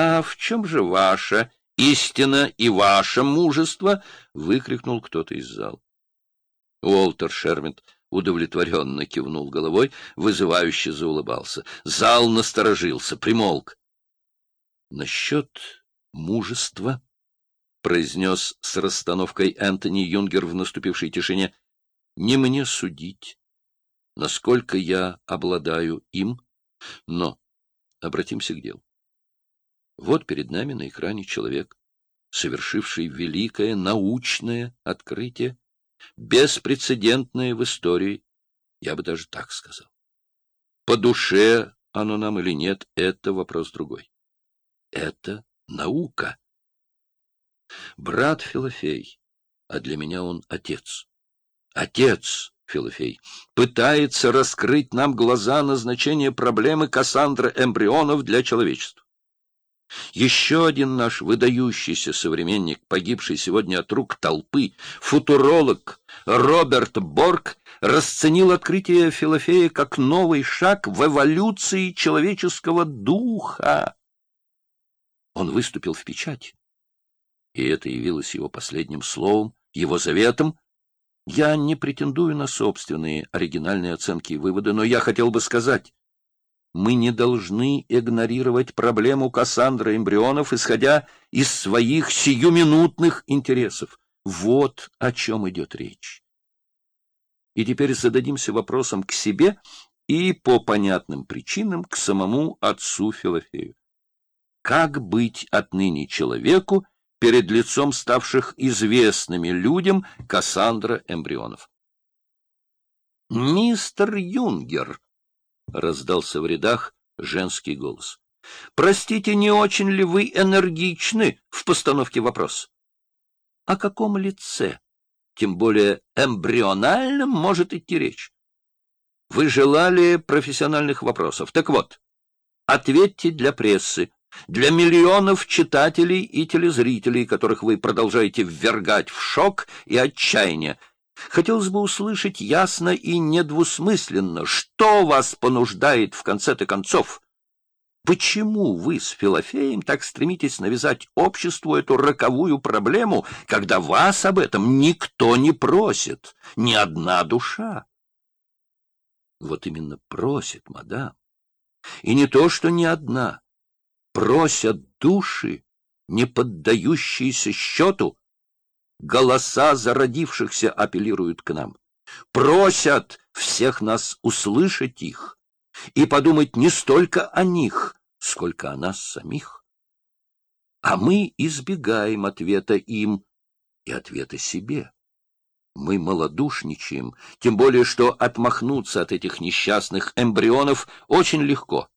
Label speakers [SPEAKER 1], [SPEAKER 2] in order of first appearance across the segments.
[SPEAKER 1] А в чем же ваша истина и ваше мужество? — выкрикнул кто-то из зала. Уолтер Шермит удовлетворенно кивнул головой, вызывающе заулыбался. Зал насторожился, примолк. — Насчет мужества, — произнес с расстановкой Энтони Юнгер в наступившей тишине, — не мне судить, насколько я обладаю им, но обратимся к делу. Вот перед нами на экране человек, совершивший великое научное открытие, беспрецедентное в истории, я бы даже так сказал. По душе оно нам или нет, это вопрос другой. Это наука. Брат Филофей, а для меня он отец. Отец Филофей, пытается раскрыть нам глаза на значение проблемы Кассандра эмбрионов для человечества. Еще один наш выдающийся современник, погибший сегодня от рук толпы, футуролог Роберт Борг, расценил открытие Филофея как новый шаг в эволюции человеческого духа. Он выступил в печать, и это явилось его последним словом, его заветом. Я не претендую на собственные оригинальные оценки и выводы, но я хотел бы сказать, мы не должны игнорировать проблему Кассандра эмбрионов, исходя из своих сиюминутных интересов. Вот о чем идет речь. И теперь зададимся вопросом к себе и по понятным причинам к самому отцу Филофею. Как быть отныне человеку перед лицом ставших известными людям Кассандра эмбрионов? «Мистер Юнгер», — раздался в рядах женский голос. — Простите, не очень ли вы энергичны в постановке вопроса? — О каком лице, тем более эмбриональном, может идти речь? Вы желали профессиональных вопросов. Так вот, ответьте для прессы, для миллионов читателей и телезрителей, которых вы продолжаете ввергать в шок и отчаяние, Хотелось бы услышать ясно и недвусмысленно, что вас понуждает в конце-то концов. Почему вы с Филофеем так стремитесь навязать обществу эту роковую проблему, когда вас об этом никто не просит, ни одна душа? Вот именно просит, мадам. И не то, что ни одна. Просят души, не поддающиеся счету, голоса зародившихся апеллируют к нам. Просят всех нас услышать их и подумать не столько о них, сколько о нас самих. А мы избегаем ответа им и ответа себе. Мы малодушничаем, тем более что отмахнуться от этих несчастных эмбрионов очень легко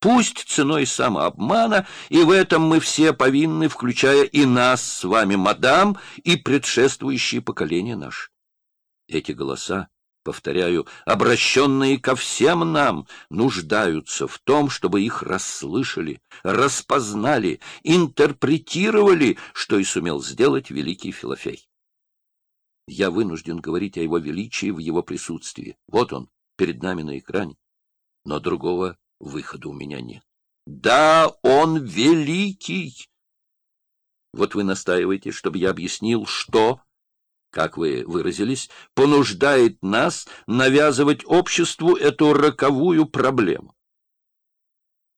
[SPEAKER 1] пусть ценой самообмана, и в этом мы все повинны, включая и нас с вами, мадам, и предшествующие поколения наши. Эти голоса, повторяю, обращенные ко всем нам, нуждаются в том, чтобы их расслышали, распознали, интерпретировали, что и сумел сделать великий Филофей. Я вынужден говорить о его величии в его присутствии. Вот он, перед нами на экране. Но другого Выхода у меня нет. Да, он великий! Вот вы настаиваете, чтобы я объяснил, что, как вы выразились, понуждает нас навязывать обществу эту роковую проблему.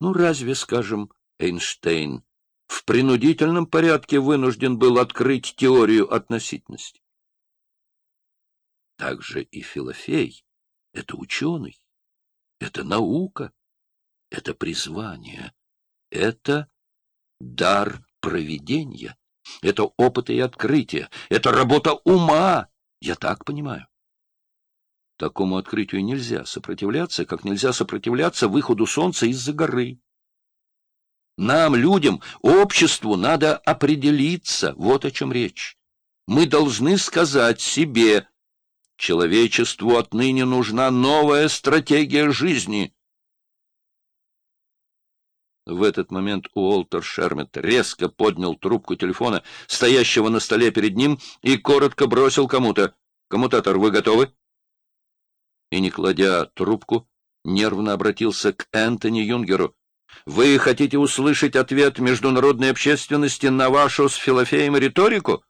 [SPEAKER 1] Ну, разве, скажем, Эйнштейн в принудительном порядке вынужден был открыть теорию относительности? Также и Филофей — это ученый, это наука это призвание, это дар провидения, это опыты и открытия, это работа ума, я так понимаю. Такому открытию нельзя сопротивляться, как нельзя сопротивляться выходу солнца из-за горы. Нам, людям, обществу надо определиться, вот о чем речь. Мы должны сказать себе, человечеству отныне нужна новая стратегия жизни — в этот момент Уолтер Шермет резко поднял трубку телефона, стоящего на столе перед ним, и коротко бросил кому-то. «Коммутатор, вы готовы?» И, не кладя трубку, нервно обратился к Энтони Юнгеру. Вы хотите услышать ответ международной общественности на вашу с Филофеем риторику?